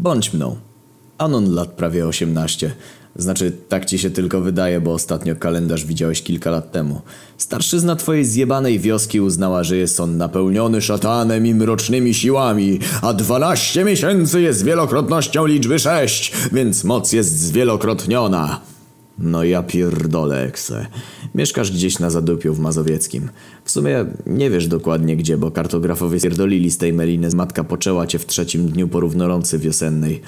Bądź mną. Anon lat prawie 18. Znaczy, tak ci się tylko wydaje, bo ostatnio kalendarz widziałeś kilka lat temu. Starszyzna twojej zjebanej wioski uznała, że jest on napełniony szatanem i mrocznymi siłami, a 12 miesięcy jest wielokrotnością liczby 6, więc moc jest zwielokrotniona. No ja pierdolę, Ekse. Mieszkasz gdzieś na Zadupiu w Mazowieckim. W sumie nie wiesz dokładnie gdzie, bo kartografowie spierdolili z tej meliny. Matka poczęła cię w trzecim dniu porównorący wiosennej.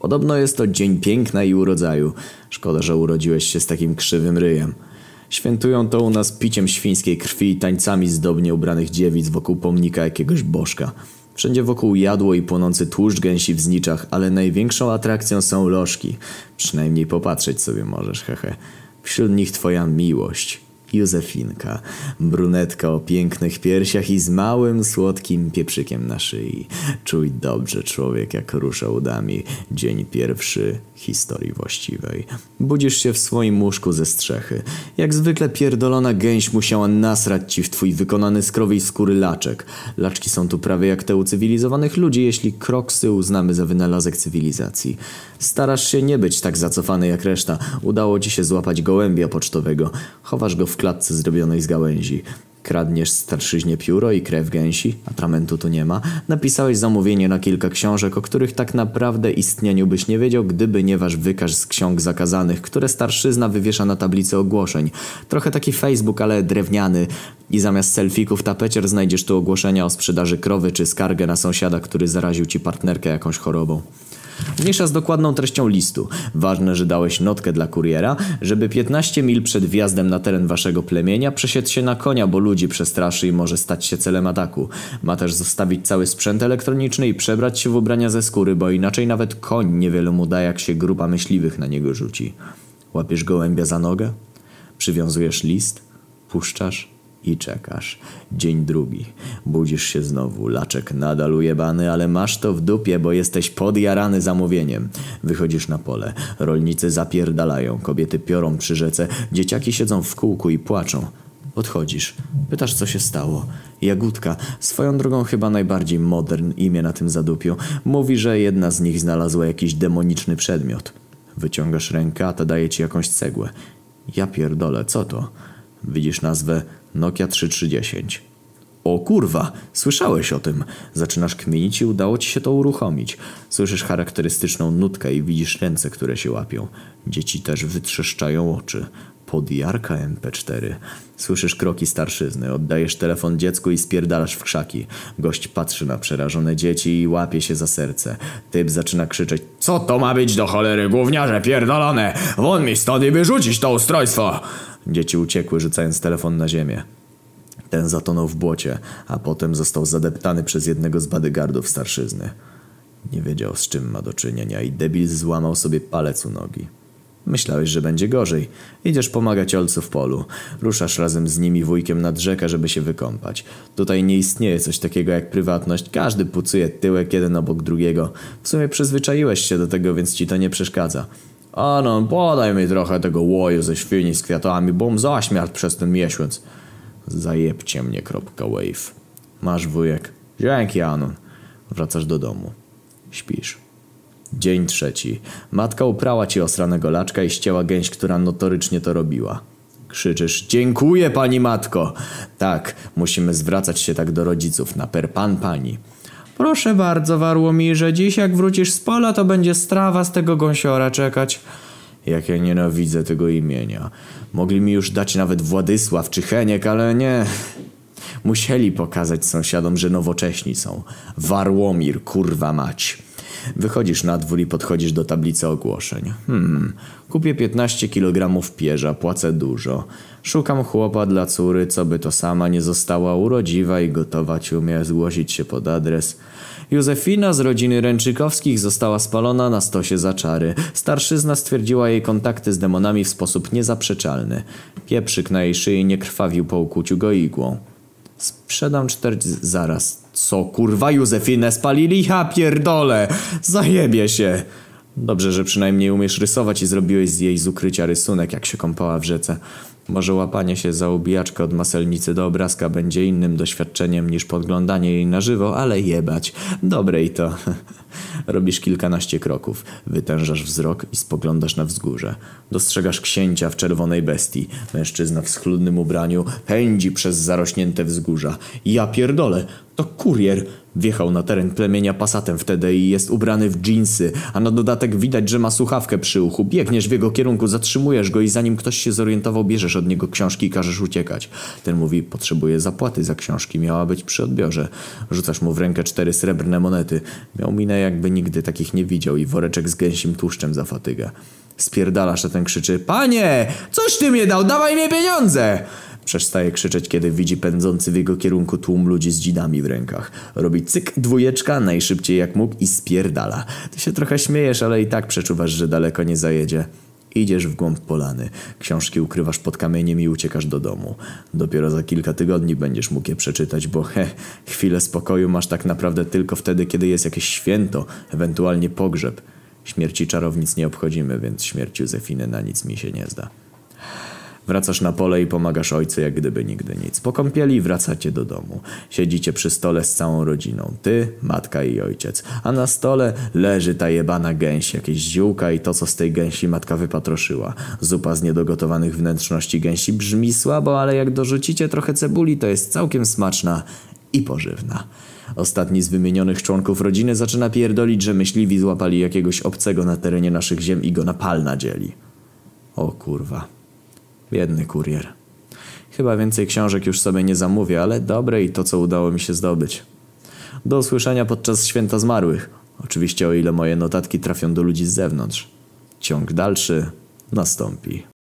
Podobno jest to dzień piękna i urodzaju. Szkoda, że urodziłeś się z takim krzywym ryjem. Świętują to u nas piciem świńskiej krwi i tańcami zdobnie ubranych dziewic wokół pomnika jakiegoś bożka. Wszędzie wokół jadło i płonący tłuszcz gęsi w zniczach, ale największą atrakcją są lożki. Przynajmniej popatrzeć sobie możesz, hehe. Wśród nich twoja miłość. Józefinka, brunetka o pięknych piersiach i z małym, słodkim pieprzykiem na szyi. Czuj dobrze człowiek, jak rusza udami. Dzień pierwszy historii właściwej. Budzisz się w swoim łóżku ze strzechy. Jak zwykle pierdolona gęś musiała nasrać ci w twój wykonany z krowej skóry laczek. Laczki są tu prawie jak te u cywilizowanych ludzi, jeśli kroksy uznamy za wynalazek cywilizacji. Starasz się nie być tak zacofany jak reszta. Udało ci się złapać gołębia pocztowego. Chowasz go w klatce zrobionej z gałęzi. Kradniesz starszyźnie pióro i krew gęsi, atramentu tu nie ma. Napisałeś zamówienie na kilka książek, o których tak naprawdę istnieniu byś nie wiedział, gdyby nie wasz wykaż z ksiąg zakazanych, które starszyzna wywiesza na tablicy ogłoszeń. Trochę taki Facebook, ale drewniany. I zamiast selfików tapecier znajdziesz tu ogłoszenia o sprzedaży krowy czy skargę na sąsiada, który zaraził ci partnerkę jakąś chorobą. Mniejsza z dokładną treścią listu. Ważne, że dałeś notkę dla kuriera, żeby 15 mil przed wjazdem na teren waszego plemienia przesiedł się na konia, bo ludzi przestraszy i może stać się celem ataku. Ma też zostawić cały sprzęt elektroniczny i przebrać się w ubrania ze skóry, bo inaczej nawet koń niewiele mu da, jak się grupa myśliwych na niego rzuci. Łapiesz gołębia za nogę? Przywiązujesz list? Puszczasz? I czekasz. Dzień drugi. Budzisz się znowu. Laczek nadal ujebany, ale masz to w dupie, bo jesteś podjarany zamówieniem. Wychodzisz na pole. Rolnicy zapierdalają. Kobiety piorą przy rzece. Dzieciaki siedzą w kółku i płaczą. Odchodzisz. Pytasz, co się stało. Jagódka, swoją drogą chyba najbardziej modern imię na tym zadupiu, mówi, że jedna z nich znalazła jakiś demoniczny przedmiot. Wyciągasz rękę, a ta daje ci jakąś cegłę. Ja pierdolę, co to? Widzisz nazwę Nokia 3310. O kurwa, słyszałeś o tym. Zaczynasz kminić i udało ci się to uruchomić. Słyszysz charakterystyczną nutkę i widzisz ręce, które się łapią. Dzieci też wytrzeszczają oczy. Podjarka MP4. Słyszysz kroki starszyzny, oddajesz telefon dziecku i spierdalasz w krzaki. Gość patrzy na przerażone dzieci i łapie się za serce. Typ zaczyna krzyczeć Co to ma być do cholery, gówniarze pierdolone! Won mi stąd i wyrzucić to ustrojstwo! Dzieci uciekły, rzucając telefon na ziemię. Ten zatonął w błocie, a potem został zadeptany przez jednego z badygardów starszyzny. Nie wiedział z czym ma do czynienia i debil złamał sobie palec u nogi. Myślałeś, że będzie gorzej. Idziesz pomagać ojcu w polu. Ruszasz razem z nimi wujkiem nad rzekę, żeby się wykąpać. Tutaj nie istnieje coś takiego jak prywatność. Każdy pucuje tyłek jeden obok drugiego. W sumie przyzwyczaiłeś się do tego, więc ci to nie przeszkadza. A no, podaj mi trochę tego łoju ze świni z kwiatami, bom zaśmiart przez ten miesiąc. Zajebcie mnie, kropka wave. Masz wujek. Dzięki, Anon. Wracasz do domu. Śpisz. Dzień trzeci. Matka uprała ci osranego laczka i ścięła gęś, która notorycznie to robiła. Krzyczysz, dziękuję pani matko. Tak, musimy zwracać się tak do rodziców, na per pan pani. Proszę bardzo, Warłomirze, dziś jak wrócisz z pola, to będzie strawa z tego gąsiora czekać. Jak ja nienawidzę tego imienia. Mogli mi już dać nawet Władysław czy Heniek, ale nie. Musieli pokazać sąsiadom, że nowocześni są. Warłomir, kurwa mać. Wychodzisz na dwór i podchodzisz do tablicy ogłoszeń. Hmm, kupię 15 kg pierza, płacę dużo. Szukam chłopa dla córy, co by to sama nie została urodziwa i gotować umie zgłosić się pod adres. Józefina z rodziny Ręczykowskich została spalona na stosie za czary. Starszyzna stwierdziła jej kontakty z demonami w sposób niezaprzeczalny. Pieprzyk na jej szyi nie krwawił po ukłuciu go igłą. Sprzedam czterdzieści... Zaraz. Co kurwa Józefinę spalili? Ja pierdolę! Zajebie się! Dobrze, że przynajmniej umiesz rysować i zrobiłeś z jej z ukrycia rysunek, jak się kąpała w rzece. Może łapanie się za ubijaczkę od maselnicy do obrazka będzie innym doświadczeniem niż podglądanie jej na żywo, ale jebać. Dobre i to. Robisz kilkanaście kroków, wytężasz wzrok i spoglądasz na wzgórze. Dostrzegasz księcia w czerwonej bestii. Mężczyzna w schludnym ubraniu pędzi przez zarośnięte wzgórza. Ja pierdolę, to kurier. Wjechał na teren plemienia pasatem wtedy i jest ubrany w dżinsy, a na dodatek widać, że ma słuchawkę przy uchu. Biegniesz w jego kierunku, zatrzymujesz go i zanim ktoś się zorientował, bierzesz od niego książki i każesz uciekać. Ten mówi, potrzebuje zapłaty za książki, miała być przy odbiorze. Rzucasz mu w rękę cztery srebrne monety. Miał minę jakby nigdy takich nie widział i woreczek z gęsim tłuszczem za fatygę. Spierdalasz, a ten krzyczy, panie, coś ty mnie dał, dawaj mi pieniądze! Przestaje krzyczeć, kiedy widzi pędzący w jego kierunku tłum ludzi z dzidami w rękach. Robi cyk, dwójeczka, najszybciej jak mógł i spierdala. Ty się trochę śmiejesz, ale i tak przeczuwasz, że daleko nie zajedzie. Idziesz w głąb polany. Książki ukrywasz pod kamieniem i uciekasz do domu. Dopiero za kilka tygodni będziesz mógł je przeczytać, bo he, chwilę spokoju masz tak naprawdę tylko wtedy, kiedy jest jakieś święto, ewentualnie pogrzeb. Śmierci czarownic nie obchodzimy, więc śmierć Józefiny na nic mi się nie zda. Wracasz na pole i pomagasz ojcu jak gdyby nigdy nic. Po kąpieli wracacie do domu. Siedzicie przy stole z całą rodziną. Ty, matka i ojciec. A na stole leży ta jebana gęś, jakieś ziółka i to, co z tej gęsi matka wypatroszyła. Zupa z niedogotowanych wnętrzności gęsi brzmi słabo, ale jak dorzucicie trochę cebuli, to jest całkiem smaczna i pożywna. Ostatni z wymienionych członków rodziny zaczyna pierdolić, że myśliwi złapali jakiegoś obcego na terenie naszych ziem i go na pal nadzieli. O kurwa. Biedny kurier. Chyba więcej książek już sobie nie zamówię, ale dobre i to, co udało mi się zdobyć. Do usłyszenia podczas święta zmarłych. Oczywiście o ile moje notatki trafią do ludzi z zewnątrz. Ciąg dalszy nastąpi.